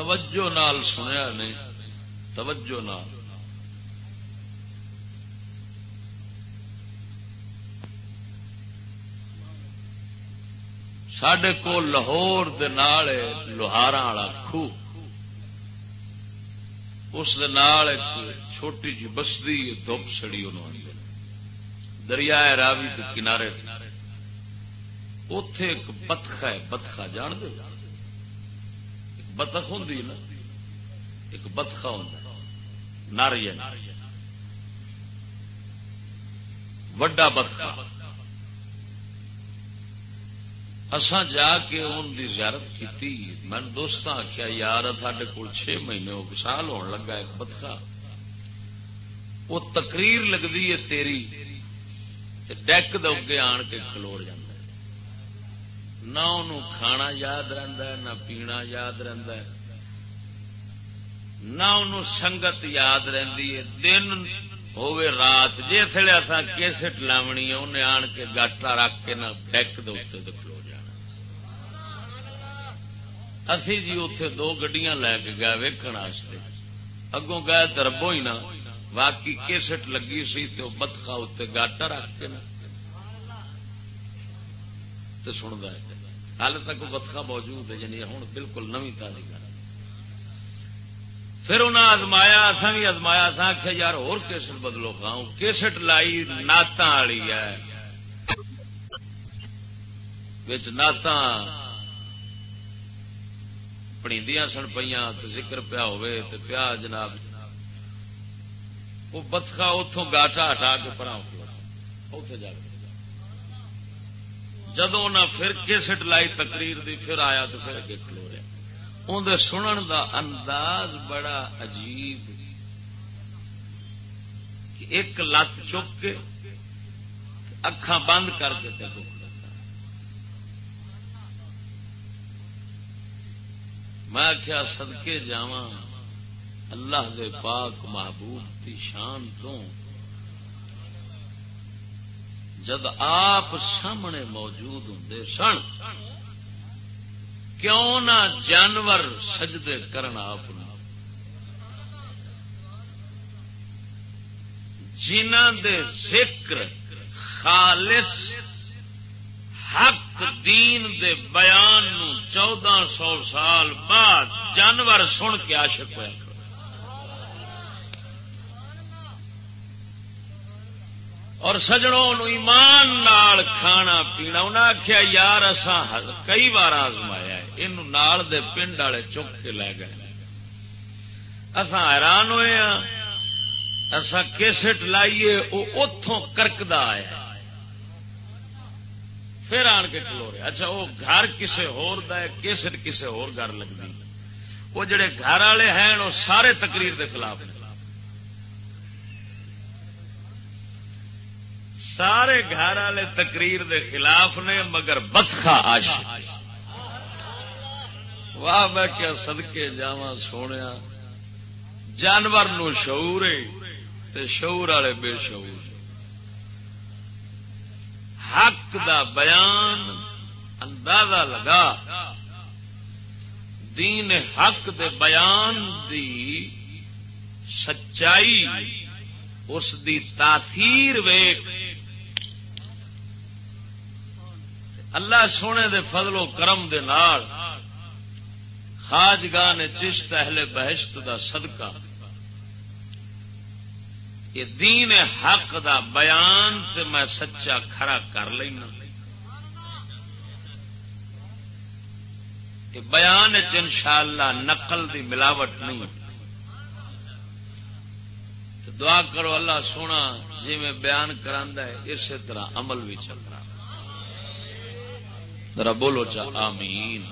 توجہ نال سنیا نہیں، توجہ نال۔ سڈے کو لاہور لوہارا والا خو اس ایک چھوٹی جی بستی دھوپ سڑی انہوں نے۔ دریا راوی کے کنارے۔ اتے ایک بتخ ہے بتخا جان دے؟ بتخ ہوں نا، ایک بتخا ہوں ناری وڈا بتخا اسان جا کے ان کی زیارت کی میں دوست آخیا یار سڈے کول چھ مہینے ہو سال ہون لگا ایک بتخا وہ تقریر لگتی ہے تیری ڈیک دے آن کے کھلوڑ جا نہ کھانا یاد رہتا ہے، نہ پینا یاد رہتا ہے۔ نہ ان سنگت یاد رہتی ہے۔ دن ہوے رات جی تھے اصا کیسٹ لاونی ہے، انہیں آن کے گاٹا رکھ کے نہ ڈیک دے اسی جی اتے دو گڈیاں لے کے گئے ویکن اگوں گئے تو ربو ہی نا باقی کیسٹ لگی سی تو بتخا اتنے گاٹا رکھ کے نا تو سنتا ہے ہال تک بتخا موجود ہے یعنی ہوں بالکل نوی تازی گل پھر انہیں ازمایا اصا بھی ازمایا تھا آخیا یار ہو کیسٹ بدلو کھاؤ کیسٹ لائی نعت والی ہے۔ نعت پڑی سن پہ ذکر پیا ہوئے تو پیا جناب۔ وہ بتخا اتوں گاٹا ہٹا کے پڑا اتے جا کے۔ جدو نہ پھر کیسٹ لائی تقریر دی، پھر آیا تو پھر اگے کھلو رہا اندر سنن دا انداز بڑا عجیب کہ ایک لت چک کے اکھان بند کر کے میں کیا سدکے جا اللہ دے پاک محبوب کی شان تو جد آپ سامنے موجود ہوں سن، کیوں نہ جانور سجدے کرنا آپ جنہ دے ذکر خالص حق دین دے بیان نو چودہ سو سال بعد جانور سن کے عاشق ہوا اور سجڑوں ایمان نال کھانا پینا انہیں آخیا یار اصا کئی بار آزمایا یہ دے پنڈ والے چک کے لے گئے۔ اصا حیران ہوئے ہاں اصا کیسٹ لائیے وہ اتوں کرکدا آیا پھر آن کے کلو رہے۔ اچھا وہ گھر کسی ہوسٹ کسی ہور لگتی وہ جڑے گھر والے ہیں وہ سارے تقریر دے خلاف سارے گھر والے تقریر دے خلاف نے، مگر بتخا آش واہ، میں کیا سدکے جا سونے جانور نو شعور تے شعور والے بے شعور۔ حق دا بیان اندازہ لگا۔ دین حق دے بیان دی سچائی، اس دی تاثیر ویک اللہ سونے دے فضل و کرم دے نال خاجگاہ نے چشت اہل بہشت دا صدقہ۔ یہ دین حق دا بیان تے میں سچا کھڑا کر لینا۔ بیان ان شاء اللہ نقل دی ملاوٹ نہیں۔ دعا کرو اللہ سونا جی میں بیان کرا ہے، اسی طرح عمل بھی چل رہا ذرا بولو چا آمین۔